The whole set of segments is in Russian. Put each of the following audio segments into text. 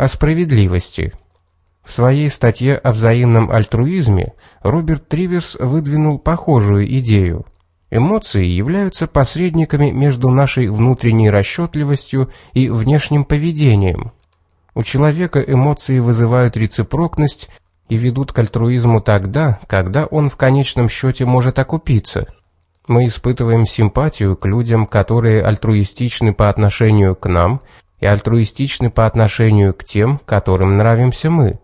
о справедливости. В своей статье о взаимном альтруизме Роберт Триверс выдвинул похожую идею. Эмоции являются посредниками между нашей внутренней расчетливостью и внешним поведением. У человека эмоции вызывают рецепрокность и ведут к альтруизму тогда, когда он в конечном счете может окупиться. Мы испытываем симпатию к людям, которые альтруистичны по отношению к нам и альтруистичны по отношению к тем, которым нравимся мы.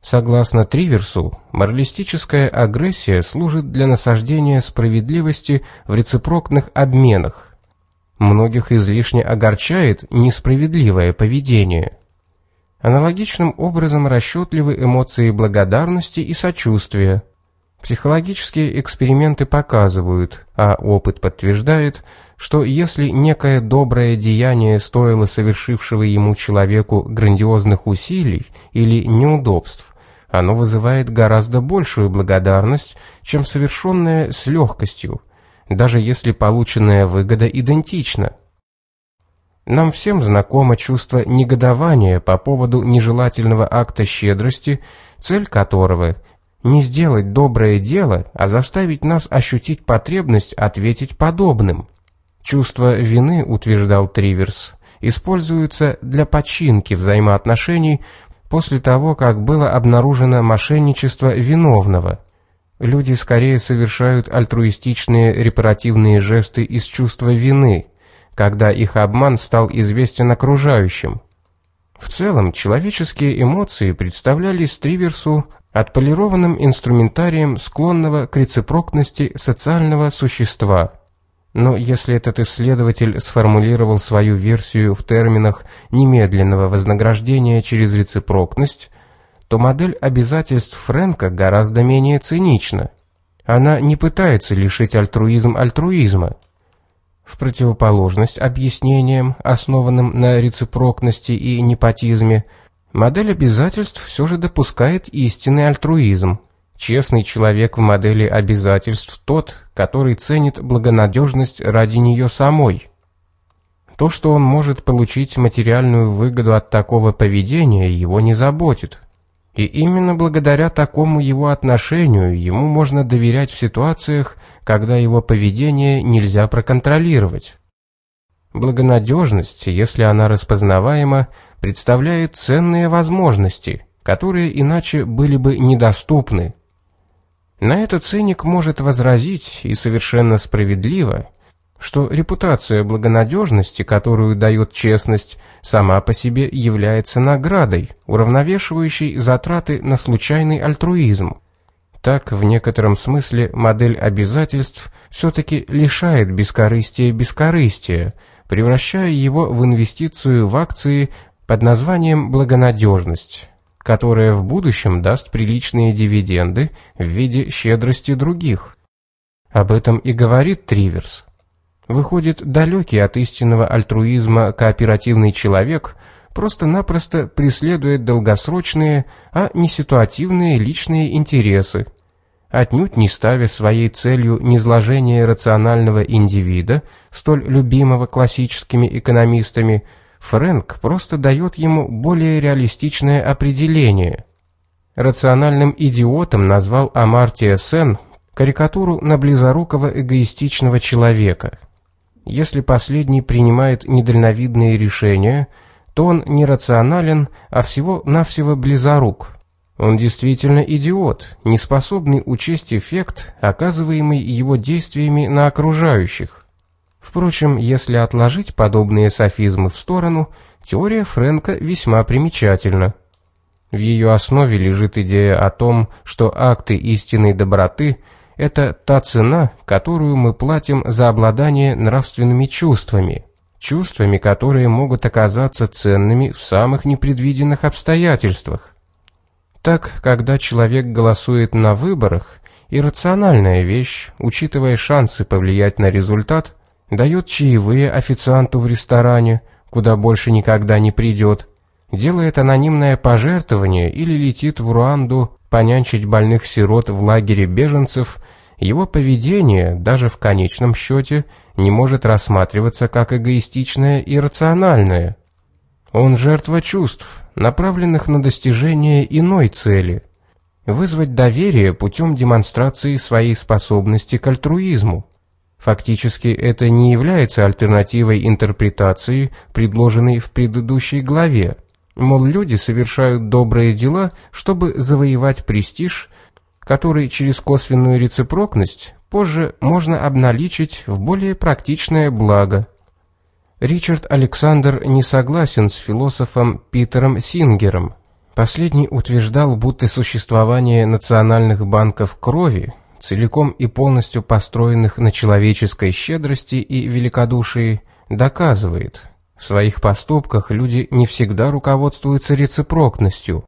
Согласно Триверсу, моралистическая агрессия служит для насаждения справедливости в рецепрокных обменах. Многих излишне огорчает несправедливое поведение. Аналогичным образом расчетливы эмоции благодарности и сочувствия. Психологические эксперименты показывают, а опыт подтверждает, что если некое доброе деяние стоило совершившего ему человеку грандиозных усилий или неудобств, оно вызывает гораздо большую благодарность, чем совершенное с легкостью, даже если полученная выгода идентична. Нам всем знакомо чувство негодования по поводу нежелательного акта щедрости, цель которого – не сделать доброе дело, а заставить нас ощутить потребность ответить подобным. Чувство вины, утверждал Триверс, используется для починки взаимоотношений после того, как было обнаружено мошенничество виновного. Люди скорее совершают альтруистичные репаративные жесты из чувства вины, когда их обман стал известен окружающим. В целом, человеческие эмоции представлялись Триверсу отполированным инструментарием склонного к рецепрокности социального существа. Но если этот исследователь сформулировал свою версию в терминах немедленного вознаграждения через рецепрокность, то модель обязательств Фрэнка гораздо менее цинична. Она не пытается лишить альтруизм альтруизма. В противоположность объяснениям, основанным на рецепрокности и непотизме, модель обязательств все же допускает истинный альтруизм. Честный человек в модели обязательств тот, который ценит благонадежность ради нее самой. То, что он может получить материальную выгоду от такого поведения, его не заботит. И именно благодаря такому его отношению ему можно доверять в ситуациях, когда его поведение нельзя проконтролировать. Благонадежность, если она распознаваема, представляет ценные возможности, которые иначе были бы недоступны. На это циник может возразить, и совершенно справедливо, что репутация благонадежности, которую дает честность, сама по себе является наградой, уравновешивающей затраты на случайный альтруизм. Так, в некотором смысле, модель обязательств все-таки лишает бескорыстия бескорыстия, превращая его в инвестицию в акции под названием «благонадежность» которая в будущем даст приличные дивиденды в виде щедрости других. Об этом и говорит Триверс. Выходит, далекий от истинного альтруизма кооперативный человек просто-напросто преследует долгосрочные, а не ситуативные личные интересы, отнюдь не ставя своей целью низложение рационального индивида, столь любимого классическими экономистами, Фрэнк просто дает ему более реалистичное определение. Рациональным идиотом назвал Амартия Сен карикатуру на близорукого эгоистичного человека. Если последний принимает недальновидные решения, то он не рационален, а всего-навсего близорук. Он действительно идиот, не способный учесть эффект, оказываемый его действиями на окружающих. Впрочем, если отложить подобные софизмы в сторону, теория Френка весьма примечательна. В ее основе лежит идея о том, что акты истинной доброты – это та цена, которую мы платим за обладание нравственными чувствами, чувствами, которые могут оказаться ценными в самых непредвиденных обстоятельствах. Так, когда человек голосует на выборах, иррациональная вещь, учитывая шансы повлиять на результат, дает чаевые официанту в ресторане, куда больше никогда не придет, делает анонимное пожертвование или летит в Руанду понянчить больных сирот в лагере беженцев, его поведение, даже в конечном счете, не может рассматриваться как эгоистичное и рациональное. Он жертва чувств, направленных на достижение иной цели – вызвать доверие путем демонстрации своей способности к альтруизму. Фактически это не является альтернативой интерпретации, предложенной в предыдущей главе. Мол, люди совершают добрые дела, чтобы завоевать престиж, который через косвенную рецепрокность позже можно обналичить в более практичное благо. Ричард Александр не согласен с философом Питером Сингером. Последний утверждал, будто существование национальных банков крови целиком и полностью построенных на человеческой щедрости и великодушии, доказывает, в своих поступках люди не всегда руководствуются рецепрокностью.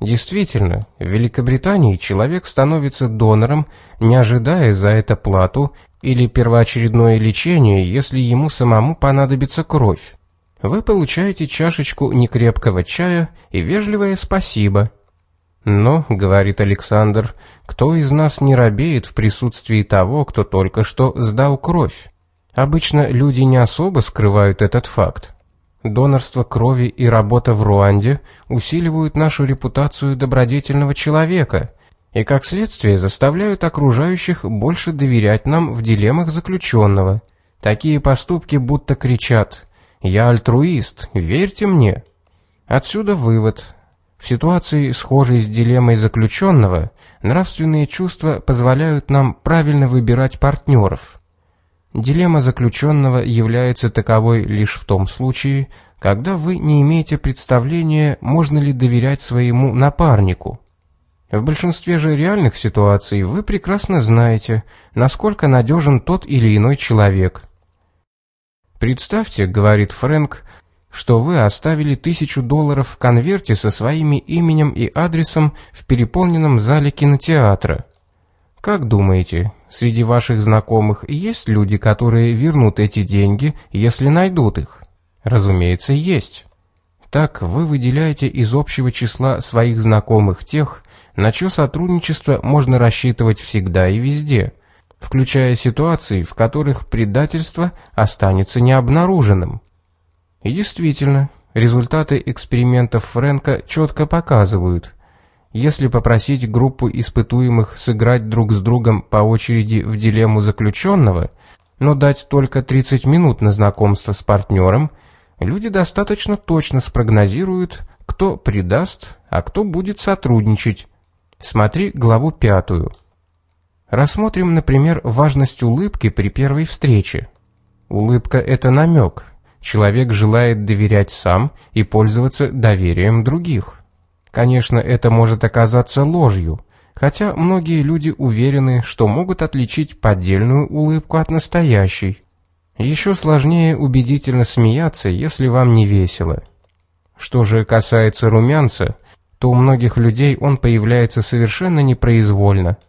Действительно, в Великобритании человек становится донором, не ожидая за это плату или первоочередное лечение, если ему самому понадобится кровь. Вы получаете чашечку некрепкого чая и вежливое спасибо – но, говорит Александр, кто из нас не робеет в присутствии того, кто только что сдал кровь? Обычно люди не особо скрывают этот факт. Донорство крови и работа в Руанде усиливают нашу репутацию добродетельного человека и, как следствие, заставляют окружающих больше доверять нам в дилеммах заключенного. Такие поступки будто кричат «Я альтруист, верьте мне». Отсюда вывод – в ситуации, схожей с дилеммой заключенного, нравственные чувства позволяют нам правильно выбирать партнеров. Дилемма заключенного является таковой лишь в том случае, когда вы не имеете представления, можно ли доверять своему напарнику. В большинстве же реальных ситуаций вы прекрасно знаете, насколько надежен тот или иной человек. Представьте, говорит Фрэнк, что вы оставили тысячу долларов в конверте со своими именем и адресом в переполненном зале кинотеатра. Как думаете, среди ваших знакомых есть люди, которые вернут эти деньги, если найдут их? Разумеется, есть. Так вы выделяете из общего числа своих знакомых тех, на чье сотрудничество можно рассчитывать всегда и везде, включая ситуации, в которых предательство останется необнаруженным. И действительно, результаты экспериментов Фрэнка четко показывают, если попросить группу испытуемых сыграть друг с другом по очереди в дилемму заключенного, но дать только 30 минут на знакомство с партнером, люди достаточно точно спрогнозируют, кто предаст, а кто будет сотрудничать. Смотри главу пятую. Рассмотрим, например, важность улыбки при первой встрече. Улыбка – это намек, Человек желает доверять сам и пользоваться доверием других. Конечно, это может оказаться ложью, хотя многие люди уверены, что могут отличить поддельную улыбку от настоящей. Еще сложнее убедительно смеяться, если вам не весело. Что же касается румянца, то у многих людей он появляется совершенно непроизвольно –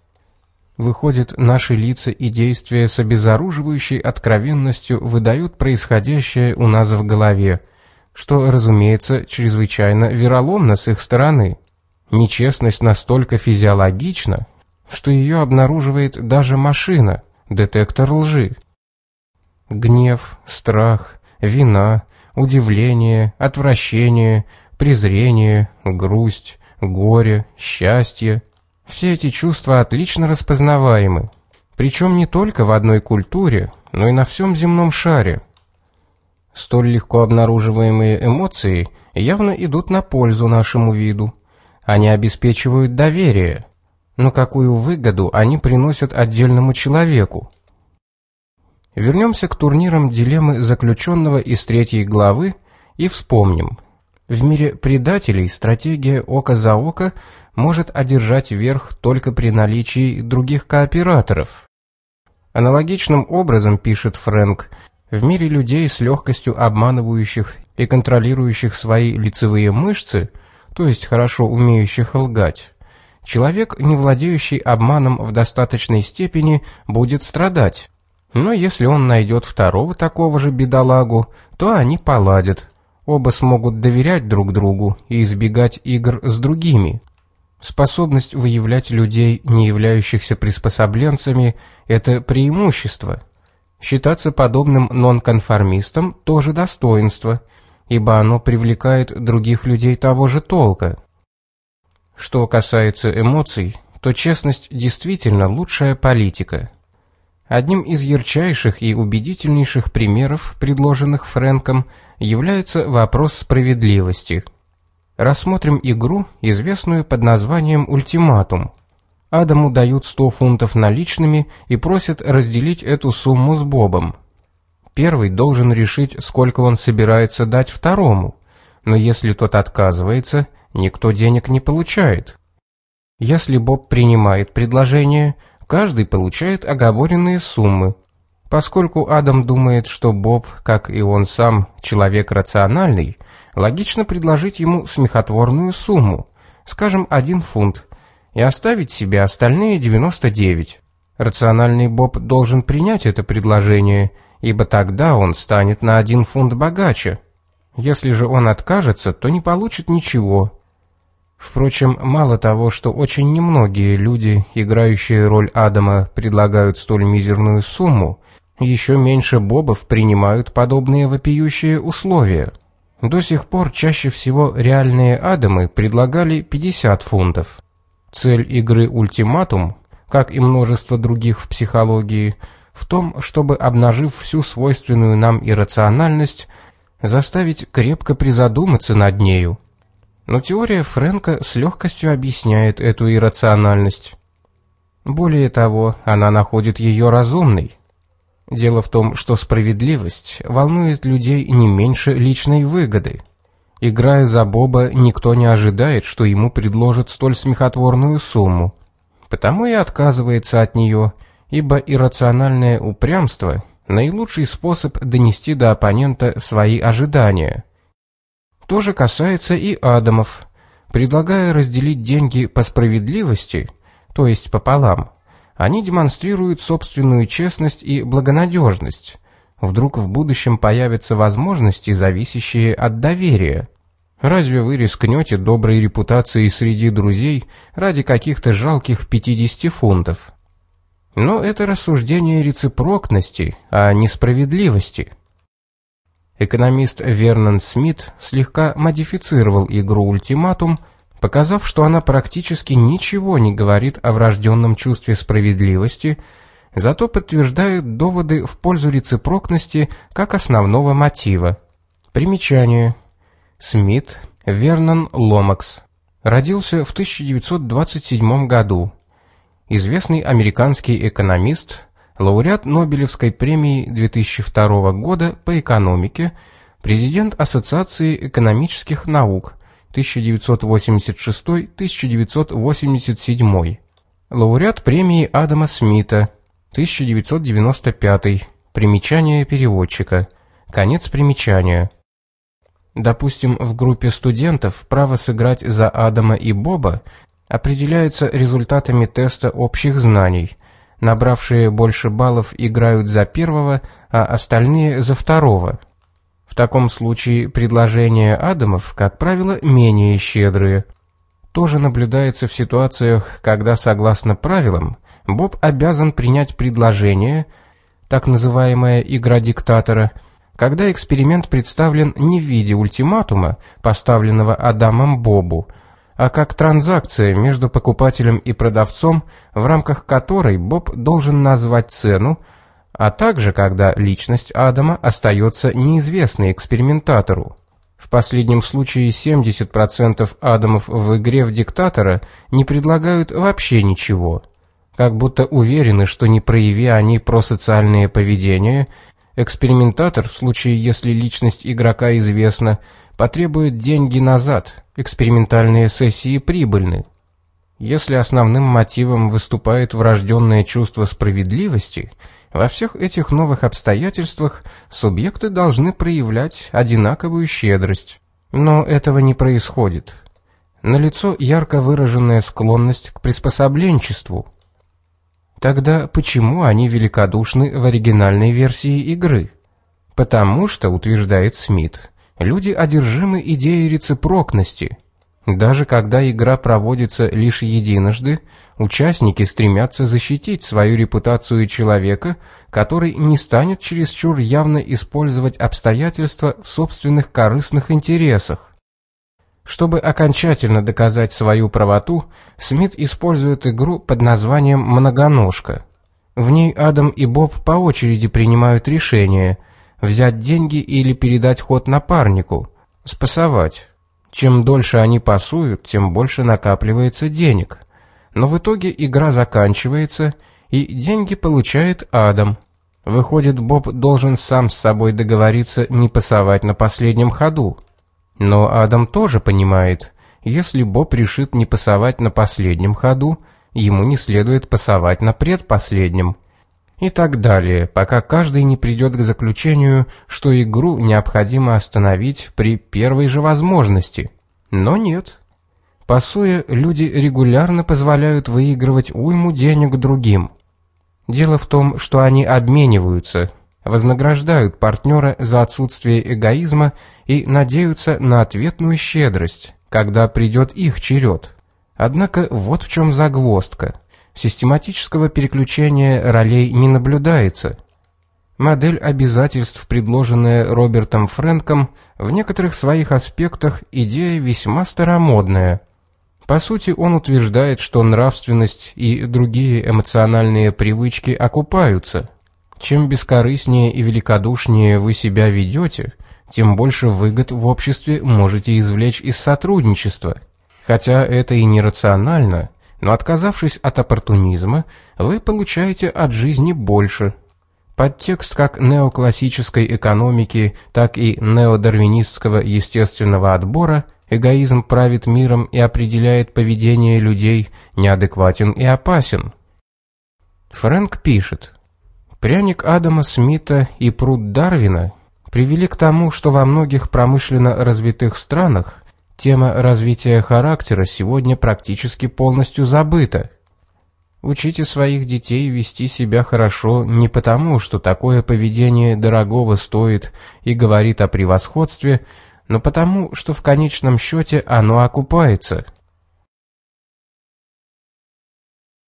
Выходит, наши лица и действия с обезоруживающей откровенностью выдают происходящее у нас в голове, что, разумеется, чрезвычайно вероломно с их стороны. Нечестность настолько физиологична, что ее обнаруживает даже машина, детектор лжи. Гнев, страх, вина, удивление, отвращение, презрение, грусть, горе, счастье – все эти чувства отлично распознаваемы, причем не только в одной культуре, но и на всем земном шаре. Столь легко обнаруживаемые эмоции явно идут на пользу нашему виду. Они обеспечивают доверие. Но какую выгоду они приносят отдельному человеку? Вернемся к турнирам дилеммы заключенного из третьей главы и вспомним. В мире предателей стратегия око за око может одержать верх только при наличии других кооператоров. Аналогичным образом, пишет Фрэнк, в мире людей с легкостью обманывающих и контролирующих свои лицевые мышцы, то есть хорошо умеющих лгать, человек, не владеющий обманом в достаточной степени, будет страдать. Но если он найдет второго такого же бедолагу, то они поладят. Оба смогут доверять друг другу и избегать игр с другими. Способность выявлять людей, не являющихся приспособленцами, это преимущество. Считаться подобным нонконформистом тоже достоинство. ибо оно привлекает других людей того же толка. Что касается эмоций, то честность действительно лучшая политика. Одним из ярчайших и убедительнейших примеров, предложенных Фрэнком, является вопрос справедливости. Рассмотрим игру, известную под названием «Ультиматум». Адаму дают 100 фунтов наличными и просят разделить эту сумму с Бобом. Первый должен решить, сколько он собирается дать второму, но если тот отказывается, никто денег не получает. Если Боб принимает предложение, каждый получает оговоренные суммы. Поскольку Адам думает, что Боб, как и он сам, человек рациональный, логично предложить ему смехотворную сумму, скажем, один фунт, и оставить себе остальные 99. Рациональный Боб должен принять это предложение, ибо тогда он станет на один фунт богаче. Если же он откажется, то не получит ничего. Впрочем, мало того, что очень немногие люди, играющие роль Адама, предлагают столь мизерную сумму, еще меньше бобов принимают подобные вопиющие условия. До сих пор чаще всего реальные Адамы предлагали 50 фунтов. Цель игры «Ультиматум», как и множество других в психологии, в том, чтобы, обнажив всю свойственную нам иррациональность, заставить крепко призадуматься над нею. Но теория Фрэнка с легкостью объясняет эту иррациональность. Более того, она находит ее разумной. Дело в том, что справедливость волнует людей не меньше личной выгоды – Играя за Боба, никто не ожидает, что ему предложат столь смехотворную сумму. Потому и отказывается от нее, ибо иррациональное упрямство – наилучший способ донести до оппонента свои ожидания. То же касается и Адамов. Предлагая разделить деньги по справедливости, то есть пополам, они демонстрируют собственную честность и благонадежность. Вдруг в будущем появятся возможности, зависящие от доверия – Разве вы рискнете доброй репутацией среди друзей ради каких-то жалких 50 фунтов? Но это рассуждение рецепрокности, а не справедливости. Экономист Вернон Смит слегка модифицировал игру «Ультиматум», показав, что она практически ничего не говорит о врожденном чувстве справедливости, зато подтверждает доводы в пользу рецепрокности как основного мотива. Примечание. Смит Вернон Ломакс. Родился в 1927 году. Известный американский экономист, лауреат Нобелевской премии 2002 года по экономике, президент Ассоциации экономических наук 1986-1987, лауреат премии Адама Смита 1995, примечание переводчика, конец примечания. Допустим, в группе студентов право сыграть за Адама и Боба определяется результатами теста общих знаний. Набравшие больше баллов играют за первого, а остальные за второго. В таком случае предложения Адамов, как правило, менее щедрые. Тоже наблюдается в ситуациях, когда, согласно правилам, Боб обязан принять предложение, так называемая «игра диктатора», когда эксперимент представлен не в виде ультиматума, поставленного Адамом Бобу, а как транзакция между покупателем и продавцом, в рамках которой Боб должен назвать цену, а также когда личность Адама остается неизвестной экспериментатору. В последнем случае 70% Адамов в игре в диктатора не предлагают вообще ничего, как будто уверены, что не прояви они просоциальное поведение, Экспериментатор, в случае если личность игрока известна, потребует деньги назад, экспериментальные сессии прибыльны. Если основным мотивом выступает врожденное чувство справедливости, во всех этих новых обстоятельствах субъекты должны проявлять одинаковую щедрость. Но этого не происходит. Налицо ярко выраженная склонность к приспособленчеству, Тогда почему они великодушны в оригинальной версии игры? Потому что, утверждает Смит, люди одержимы идеей рецепрокности. Даже когда игра проводится лишь единожды, участники стремятся защитить свою репутацию человека, который не станет чересчур явно использовать обстоятельства в собственных корыстных интересах. Чтобы окончательно доказать свою правоту, Смит использует игру под названием «Многоножка». В ней Адам и Боб по очереди принимают решение – взять деньги или передать ход напарнику, спасовать. Чем дольше они пасуют, тем больше накапливается денег. Но в итоге игра заканчивается, и деньги получает Адам. Выходит, Боб должен сам с собой договориться не пасовать на последнем ходу. Но Адам тоже понимает, если Боб решит не пасовать на последнем ходу, ему не следует пасовать на предпоследнем. И так далее, пока каждый не придет к заключению, что игру необходимо остановить при первой же возможности. Но нет. Пасуя, люди регулярно позволяют выигрывать уйму денег другим. Дело в том, что они обмениваются, вознаграждают партнера за отсутствие эгоизма и надеются на ответную щедрость, когда придет их черед. Однако вот в чем загвоздка. Систематического переключения ролей не наблюдается. Модель обязательств, предложенная Робертом Фрэнком, в некоторых своих аспектах идея весьма старомодная. По сути, он утверждает, что нравственность и другие эмоциональные привычки окупаются. Чем бескорыстнее и великодушнее вы себя ведете, тем больше выгод в обществе можете извлечь из сотрудничества – Хотя это и нерационально, но отказавшись от оппортунизма, вы получаете от жизни больше. Подтекст как неоклассической экономики, так и неодарвинистского естественного отбора эгоизм правит миром и определяет поведение людей, неадекватен и опасен. Фрэнк пишет, «Пряник Адама Смита и пруд Дарвина привели к тому, что во многих промышленно развитых странах Тема развития характера сегодня практически полностью забыта. Учите своих детей вести себя хорошо не потому, что такое поведение дорогого стоит и говорит о превосходстве, но потому, что в конечном счете оно окупается –